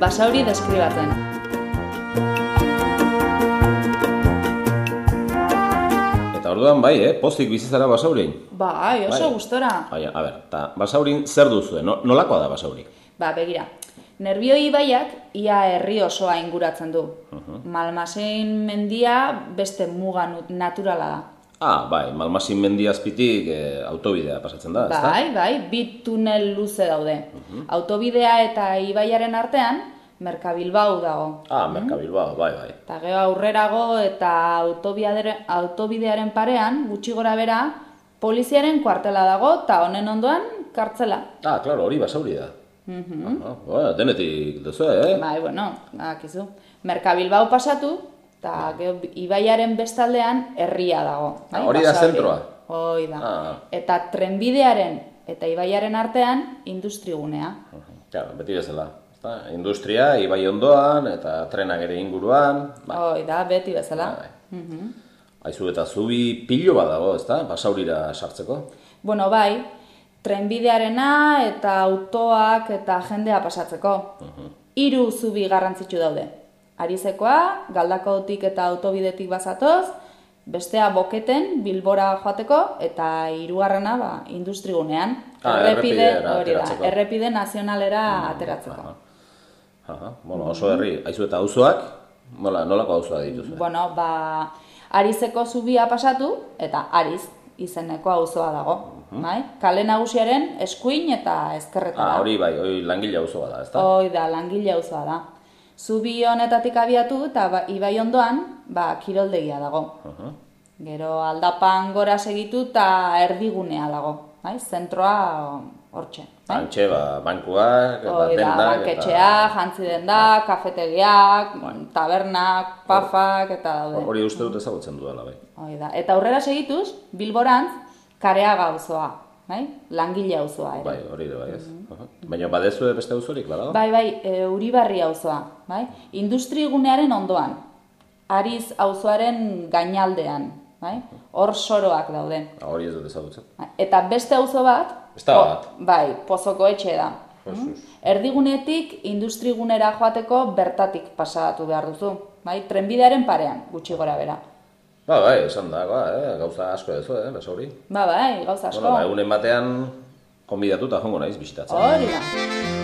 Basauri deskribatzen. Orduan bai, eh? Pozik bizizara basaurin. Bai, oso Bai. gustora. Baina, a ber, eta basaurin zer duzu, no, nolakoa da basauri? Ba, begira. Nerbioi ibaiak ia herri osoa inguratzen du. Malmasein mendia beste muga naturala da. Ah, bai, Malmasin mendi azpitik eh, autobidea pasatzen da, ezta? Bai, bai, bi tunel luze daude. Autobidea eta ibaiaren artean, Merkabilbau dago. Ah, Merkabilbao, bai, bai. Eta gero aurrerago eta autobidearen parean, gutxi gora bera, poliziaren kuartela dago eta honen ondoan kartzela. Ah, klaro, hori basauri da. Mhm. Ah, bueno, denetik duzu, eh? Bai, bueno, akizu. Merkabilbau pasatu, eta gero ibaiaren bestaldean herria dago. Bai, Ah, hori da zentroa? Hoi da. Ah. Eta trenbidearen eta ibaiaren artean industrigunea. Claro, beti bezala. Ezta? Industria, ibai ondoan, eta trenak ere inguruan. Bai, Hoi da, beti bezala. bai. Aizu eta zubi pilo bat dago, ezta? Basaurira sartzeko. Bueno, bai, trenbidearena eta autoak eta jendea pasatzeko. Hiru zubi garrantzitsu daude. Arizekoa, galdakotik eta autobidetik bazatoz, bestea boketen, bilbora joateko, eta hirugarrena ba, industrigunean. Ah, errepidera hori da, errepide nazionalera ateratzeko. Aha, bueno, oso herri, aizu eta auzoak, nola, nolako auzoa dituzu? Bueno, ba, Arizeko zubia pasatu, eta Ariz izeneko auzoa dago. Bai? Kale nagusiaren eskuin eta ezkerretara. Ah, hori bai, hori langile auzo bat da, ezta? Hoi da, langile auzoa da. Zubi honetatik abiatu eta ba, ibai ondoan, ba, kiroldegia dago. Aha. Gero aldapan gora segitu eta erdigunea dago. Bai? Zentroa hortxe. Bai? Antxe, ba, bankuak, eta da, dendak, banketxea, jantzi dendak, kafetegiak, tabernak, pafak, eta daude. Hori uste dut ezagutzen duela, bai. Hoi da. Eta aurrera segituz, Bilborantz, kareaga auzoa, bai? Langile auzoa ere. Bai, hori ere bai, ez. Aha. Baina badezue beste auzorik, badago? Bai, bai, e, Uribarri auzoa, bai? Industrigunearen ondoan. Ariz auzoaren gainaldean, bai? Hor soroak daude. Ah, hori ez dut ezagutzen. Eta beste auzo bat, Beste bat? bai, pozoko etxe da. Jesus. Erdigunetik industrigunera joateko bertatik pasatu behar duzu, bai? Trenbidearen parean, gutxi gora bera. Ba, bai, esan da, ba, eh? gauza asko ezo, eh, basauri. Ba, bai, gauza asko. Bueno, ba, egunen batean, konbidatuta jongo naiz bisitatzen. Hori da.